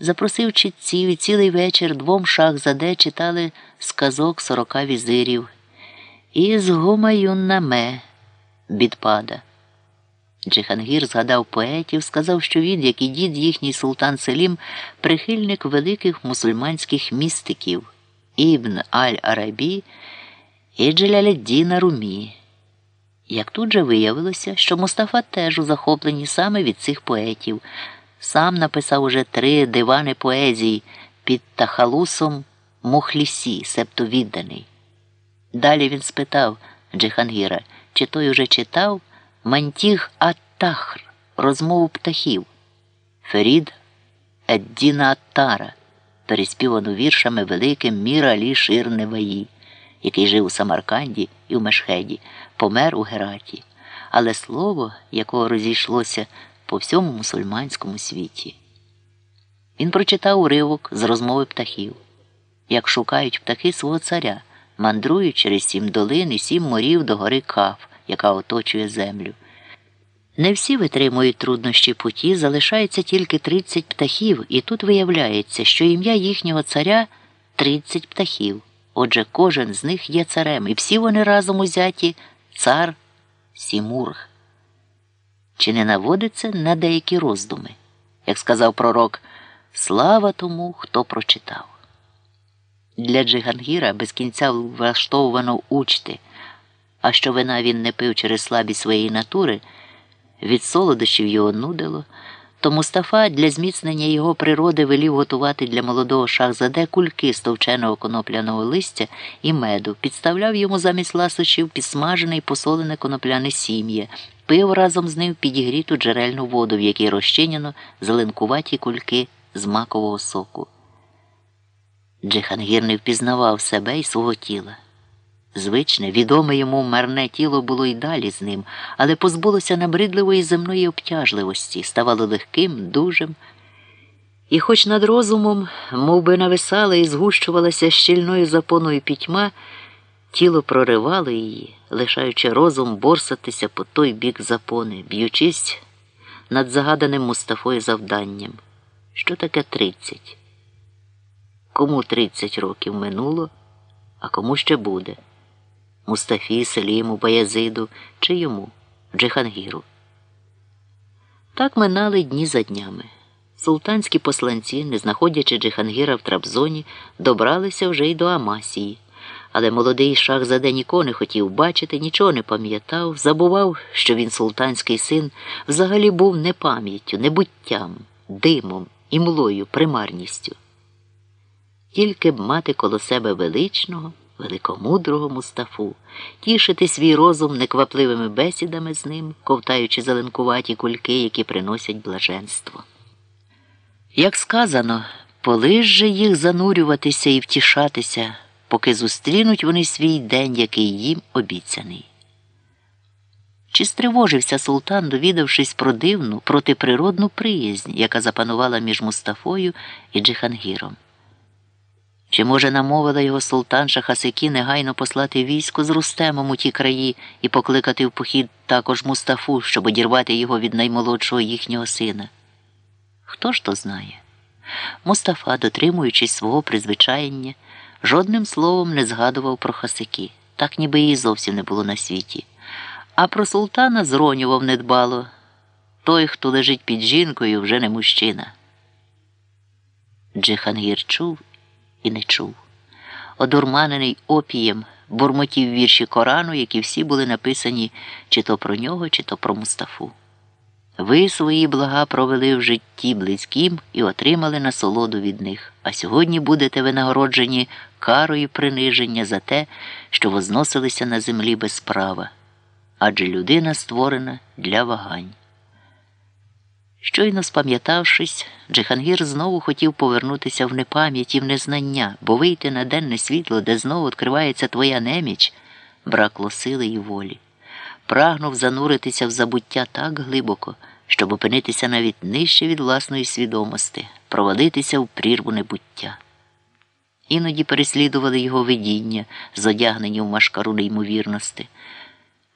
Запросив чітців і цілий вечір двом шах заде читали сказок сорока візирів із Гумаюннаме Бідпада. Джихангір згадав поетів, сказав, що він, як і дід їхній султан Селім, прихильник великих мусульманських містиків Ібн Аль-Арабі і Джаляледдіна Румі. Як тут же виявилося, що Мустафа теж у захопленні саме від цих поетів, сам написав уже три дивани поезій під Тахалусом Мухлісі, себто відданий. Далі він спитав Джихангіра, чи той уже читав Мантіг Ат-Тахр, розмову птахів, Ферід Еддіна Аттара, переспівану віршами великим Міра Алі Шир Неваї, який жив у Самарканді і в Мешхеді, помер у Гераті, але слово, якого розійшлося по всьому мусульманському світі. Він прочитав уривок з розмови птахів, як шукають птахи свого царя, мандрують через сім долин і сім морів до гори Каф, яка оточує землю. Не всі витримують труднощі путі, залишається тільки 30 птахів, і тут виявляється, що ім'я їхнього царя 30 птахів. Отже, кожен з них є царем, і всі вони разом узяті цар Сімург. Чи не наводиться на деякі роздуми? Як сказав пророк, слава тому, хто прочитав. Для Джигангіра без кінця влаштовувано учти, а що вина він не пив через слабість своєї натури, від солодощів його нудило, то Мустафа для зміцнення його природи велів готувати для молодого шахзаде кульки з товченого конопляного листя і меду, підставляв йому замість ласощів підсмажене і посолене конопляне сім'я, пив разом з ним підігріту джерельну воду, в якій розчинено зеленкуваті кульки з макового соку. Джихангір не впізнавав себе і свого тіла. Звичне, відоме йому марне тіло було й далі з ним, але позбулося набридливої земної обтяжливості, ставало легким, дужим. І, хоч над розумом, мов би нависала і згущувалася щільною запоною пітьма, тіло проривало її, лишаючи розум борсатися по той бік запони, б'ючись над загаданим Мустафою завданням. Що таке тридцять? Кому тридцять років минуло, а кому ще буде? Мустафі, Селіму, Баязиду чи йому, Джихангіру. Так минали дні за днями. Султанські посланці, не знаходячи Джихангіра в Трабзоні, добралися вже й до Амасії. Але молодий шах заде нікого не хотів бачити, нічого не пам'ятав, забував, що він султанський син, взагалі був не пам'яттю, небуттям, димом і млою, примарністю. Тільки б мати коло себе величного великомудрого Мустафу, тішити свій розум неквапливими бесідами з ним, ковтаючи зеленкуваті кульки, які приносять блаженство. Як сказано, полиш же їх занурюватися і втішатися, поки зустрінуть вони свій день, який їм обіцяний. Чи стривожився султан, довідавшись про дивну протиприродну приязнь, яка запанувала між Мустафою і Джихангіром? Чи, може, намовила його султанша Хасики негайно послати військо з Рустемом у ті краї і покликати в похід також Мустафу, щоб одірвати його від наймолодшого їхнього сина? Хто ж то знає? Мустафа, дотримуючись свого призвичаєння, жодним словом не згадував про Хасики, так ніби її зовсім не було на світі. А про султана зронював недбало той, хто лежить під жінкою, вже не мужчина. Джихангір чув і не чув. Одурманений опієм бурмотів вірші Корану, які всі були написані чи то про нього, чи то про Мустафу. Ви свої блага провели в житті близьким і отримали насолоду від них, а сьогодні будете винагороджені карою приниження за те, що возносилися на землі без права, адже людина створена для вагань. Щойно спам'ятавшись, Джихангір знову хотів повернутися в непам'ять і в незнання, бо вийти на денне світло, де знову відкривається твоя неміч, бракло сили і волі. Прагнув зануритися в забуття так глибоко, щоб опинитися навіть нижче від власної свідомості, провалитися в прірву небуття. Іноді переслідували його видіння, зодягнені в машкару неймовірності.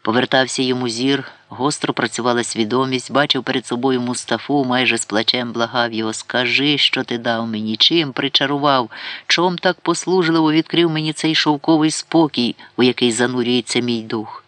Повертався йому зір Гостро працювала свідомість, бачив перед собою Мустафу, майже з плачем благав його Скажи, що ти дав мені, чим причарував, чом так послужливо відкрив мені цей шовковий спокій, у який занурюється мій дух.